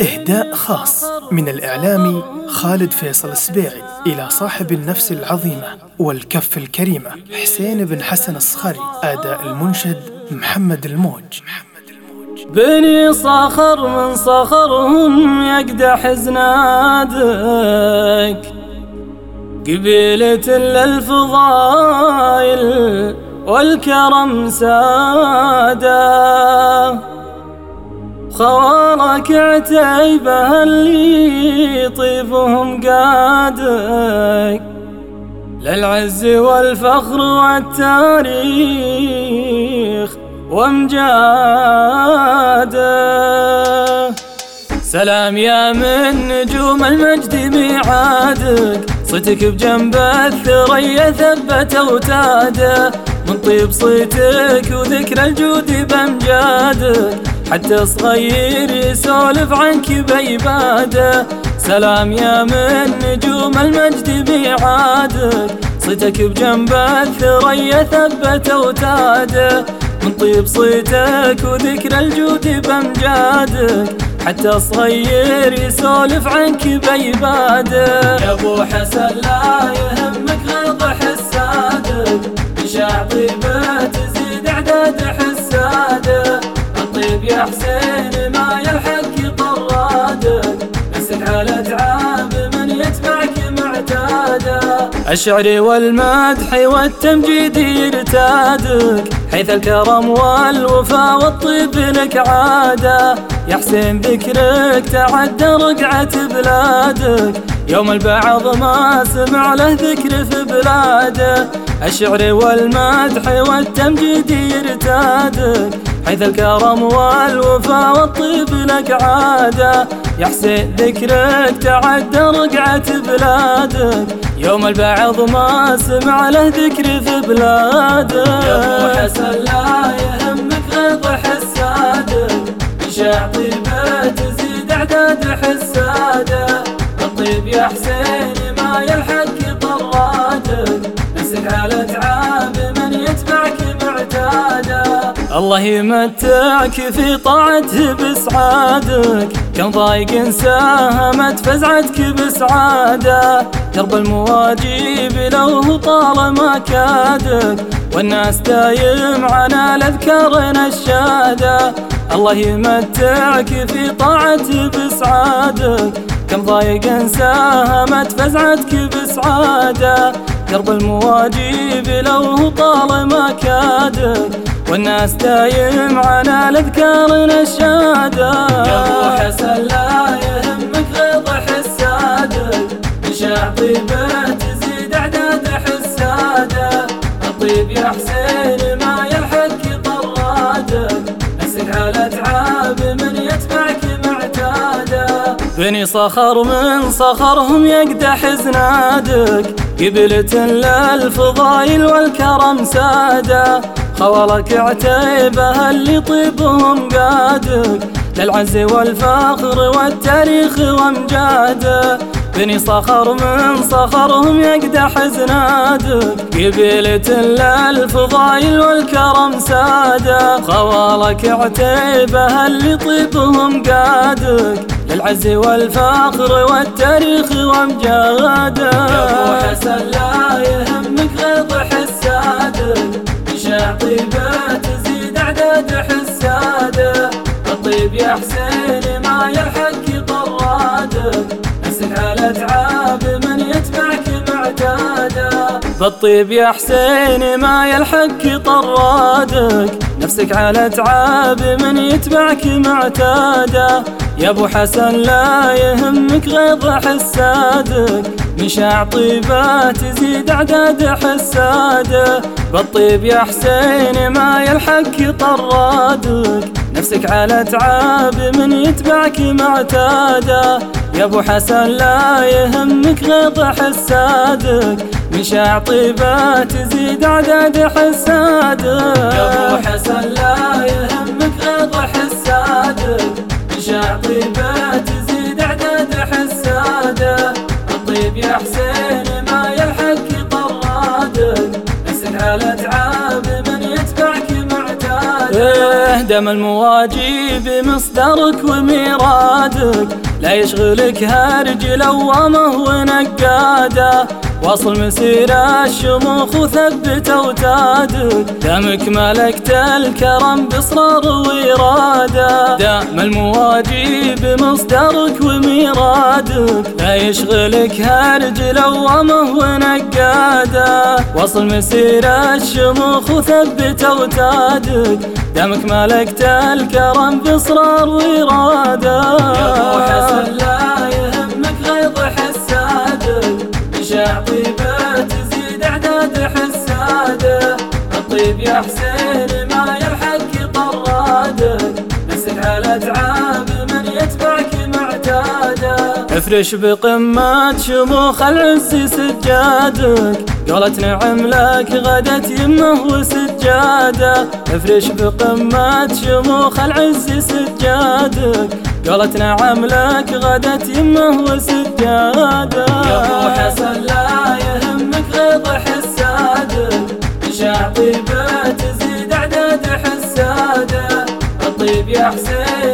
إهداء خاص من الإعلامي خالد فيصل السبيعي إلى صاحب النفس العظيمة والكف الكريمة حسين بن حسن الصخري أداء المنشد محمد الموج. بني صخر من صخرهم يقدح زنادك قبيلة للفضائل والكرم سادة. خوارك عتيبه اللي طيفهم قادك للعز والفخر والتاريخ وامجاده. سلام يا من نجوم المجد ميعادك. صيتك بجنب الثريا ثبت اوتاده من طيب صيتك وذكر الجود بامجادك حتى صغير يسولف عنك بعباده سلام يا من نجوم المجد بيعادك. صيتك بجنب الثريا ثبت اوتاده من طيب صيتك وذكر الجود بأمجادك. حتى صغير يسولف عنك بعباده يا أبو حسن لا يهمك غيظ حسادك. بشاع طيبة تزيد إعداد حسادك يا حسين ما يلحق طرادك بس الحالة تعب من يتبعك معتادا. الشعر والمدح والتمجيد يرتادك. حيث الكرم والوفا والطيب لك عادة يا حسين ذكرك تعدى رقعة بلادك. يوم البعض ما سمع له ذكر في بلاده. الشعر والمدح والتمجيد يرتادك. حيث الكرم والوفا والطيب لك عادة. يا حسين ذكرك تعدى رقعة بلادك. يوم البعض ما سمع له ذكري في بلادك. يا حسن لا يهمك غيظ حسان. الله يمتعك في طاعته بسعادك. كم ضايق ساهمت فزعتك بسعادة. درب المواجيب لو طالما كادك. والناس دايم على الأذكار نشادة. الله يمتعك في طاعته بسعادك. كم ضايق ساهمت فزعتك بسعادة. درب المواجيب لو طال ما كادك. والناس دايم على الأذكار نشاده يا ابو حسن لا يهمك غيظ حسادك انشع طيبه تزيد أعداد حساده الطيب يا حسين ما يلحق طرادك اسد على اتعاب من يتبعك معتاده بني صخر من صخرهم يقدح زنادك قبلة للفضايل والكرم ساده خوالك عتيبة اللي طيبهم قادك؟ للعز والفخر والتاريخ وامجاده بني صخر من صخرهم يقدح زنادك قبيلة للفضايل والكرم سادة خوالك عتيبة اللي طيبهم قادك؟ للعز والفخر والتاريخ وامجاده يا أبو حسن لا بالطيب يا حسين ما يلحق طرادك نفسك على تعاب من يتبعك معتادة. يا أبو حسن لا يهمك غيظ حسادك. مشاع طيبة تزيد أعداد حساده بالطيب يا حسين ما يلحق طرادك نفسك على تعاب من يتبعك معتادة. يا أبو حسن لا يهمك غيظ حسادك. من شاع طيبه تزيد عدد حسادك. يا أبو حسن لا يهمك غيظ حسادك. من شاع طيبه تزيد عدد حسادك. الطيب يا حسين تهدم المواجي بمصدرك وميرادك. لا يشغلك هرج لوامه ونقاده واصل مسير الشموخ وثبت أوتادك. دمك ملكت الكرم بإصرار وإرادة. ما المواجيب مصدرك وميرادك؟ لا يشغلك هرج لوامه ونقاده وصل مسير الشموخ وثبت أوتادك. دمك ملكت الكرم بإصرار وإرادة. يا ابو حسن لا يهمك غيظ حسادك. طيبه تزيد حسادة. الطيب يا حسين افرش بقمة شموخ العز سجادك. قالت نعم لك غدت يمه وسجاده افرش بقمة شموخ العز سجادك. قالت نعم لك غدت يمه وسجاده يا ابو حسن لا يهمك غيظ حسادك. شعبي تزيد اعداد حسادة. الطيب يا حسين